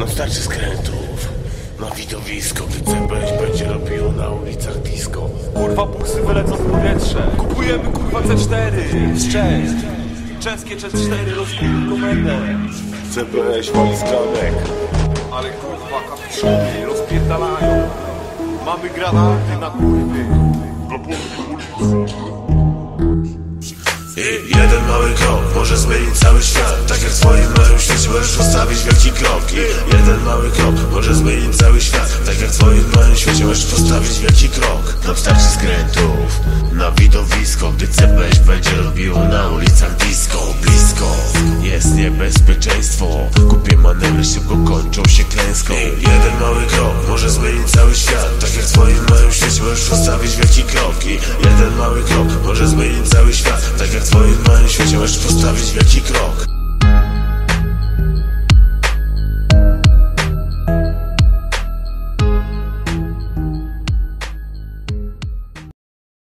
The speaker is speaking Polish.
No starczy skrętów Na widowisko CBŚ będzie robiło na ulicach disco Kurwa, buksy wylecą w powietrze. Kupujemy kurwa C4 z Czech. Czeskie C4 rozkupił komendę. CBŚ wali skanek Ale kurwa, kapiszony rozpierdalają. Mamy granaty na kurwy. I jeden mały krok może zmienić cały świat Tak jak swoim możesz postawić wielki krok I jeden mały krok może zmienić cały świat. Tak jak w swoim małym świecie możesz postawić wielki krok. Nam starczy skrętów na widowisko Gdy CBŚ będzie robiło na ulicach disco. Blisko jest niebezpieczeństwo. Kupię manewry szybko kończą się klęską. Jeden mały krok może zmienić cały świat. Tak jak w swoim małym świecie możesz postawić wielki krok. I jeden mały krok może zmienić cały świat. Tak jak w swoim małym świecie możesz postawić wielki krok